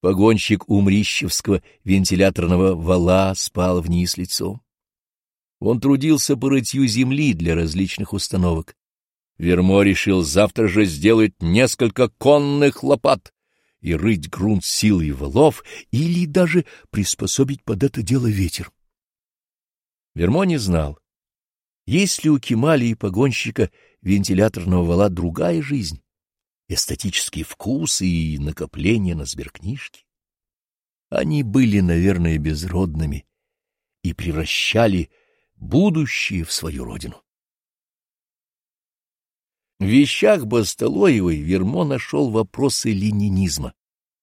Погонщик Умрищевского вентиляторного вала спал вниз лицом. Он трудился по рытью земли для различных установок. Вермо решил завтра же сделать несколько конных лопат и рыть грунт силой валов или даже приспособить под это дело ветер. Вермо не знал, есть ли у Кемали и погонщика вентиляторного вала другая жизнь, эстетический вкус и накопление на сберкнижке. Они были, наверное, безродными и превращали будущее в свою родину. В вещах Бастолоевой Вермо нашел вопросы ленинизма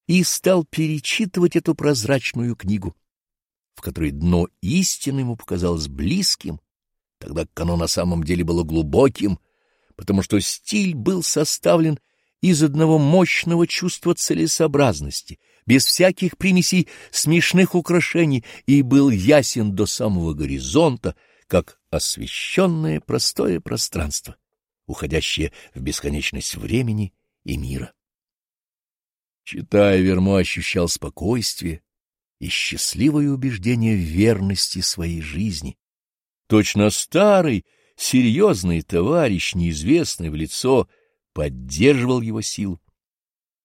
и стал перечитывать эту прозрачную книгу, в которой дно истины ему показалось близким, тогда как оно на самом деле было глубоким, потому что стиль был составлен из одного мощного чувства целесообразности, без всяких примесей смешных украшений, и был ясен до самого горизонта, как освещенное простое пространство, уходящее в бесконечность времени и мира. Читая, Вермо ощущал спокойствие и счастливое убеждение в верности своей жизни. Точно старый, серьезный товарищ, неизвестный в лицо, поддерживал его силу.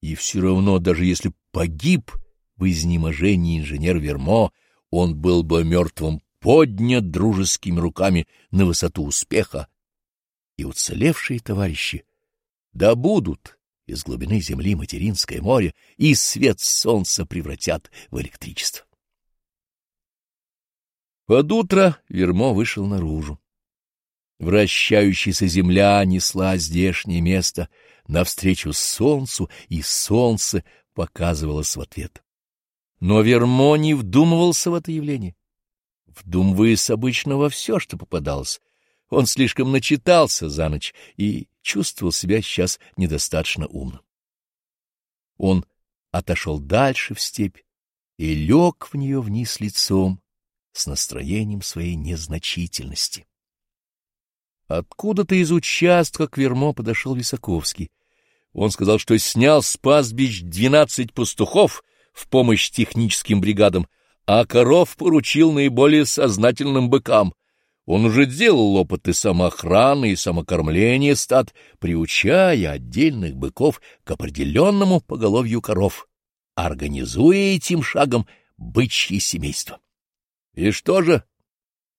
И все равно, даже если погиб в изнеможении инженер Вермо, он был бы мертвым поднят дружескими руками на высоту успеха, и уцелевшие товарищи добудут из глубины земли материнское море и свет солнца превратят в электричество. Под утро Вермо вышел наружу. Вращающаяся земля несла здешнее место навстречу солнцу, и солнце показывалось в ответ. Но Вермо не вдумывался в это явление вдумываясь обычно во все, что попадалось. Он слишком начитался за ночь и чувствовал себя сейчас недостаточно умным. Он отошел дальше в степь и лег в нее вниз лицом с настроением своей незначительности. Откуда-то из участка к Вермо подошел Висаковский. Он сказал, что снял с пастбищ двенадцать пастухов в помощь техническим бригадам, а коров поручил наиболее сознательным быкам. Он уже делал опыты самоохраны и самокормления стад, приучая отдельных быков к определенному поголовью коров, организуя этим шагом бычье семейство. И что же?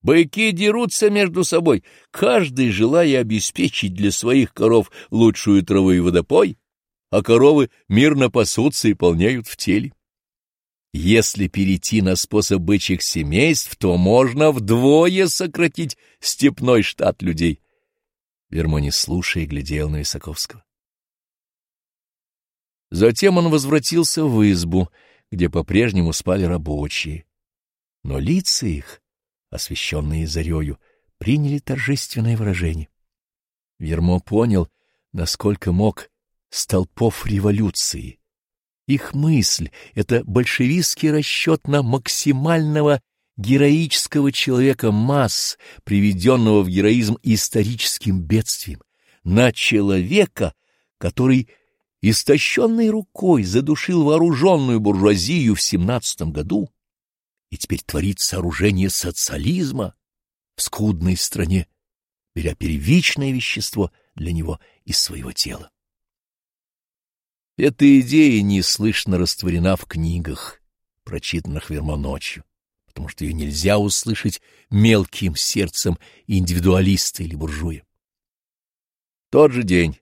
Быки дерутся между собой, каждый желая обеспечить для своих коров лучшую траву и водопой, а коровы мирно пасутся и полняют в теле. Если перейти на способ бычьих семейств, то можно вдвое сократить степной штат людей. Вермони, слушая, глядел на Исаковского. Затем он возвратился в избу, где по-прежнему спали рабочие. Но лица их, освещенные зарею, приняли торжественное выражение. Вермо понял, насколько мог столпов революции — их мысль — это большевистский расчет на максимального героического человека масс, приведенного в героизм историческим бедствием, на человека, который истощенной рукой задушил вооруженную буржуазию в семнадцатом году и теперь творит сооружение социализма в скудной стране, беря первичное вещество для него из своего тела. Эта идея неслышно растворена в книгах, прочитанных Вермо ночью, потому что ее нельзя услышать мелким сердцем индивидуалиста или буржуя. Тот же день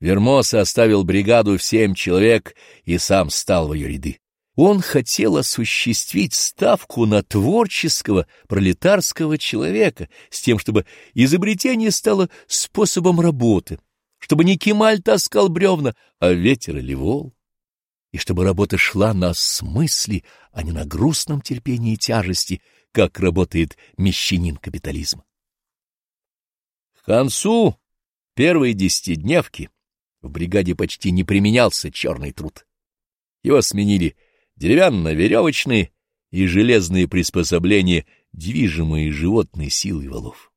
Вермо составил бригаду в семь человек и сам стал в ее ряды. Он хотел осуществить ставку на творческого пролетарского человека с тем, чтобы изобретение стало способом работы, чтобы не Кемаль таскал бревна, а ветер или вол, и чтобы работа шла на смысле, а не на грустном терпении и тяжести, как работает мещанин капитализма. К концу первой десятидневки в бригаде почти не применялся черный труд. Его сменили деревянно-веревочные и железные приспособления, движимые животной силой валов.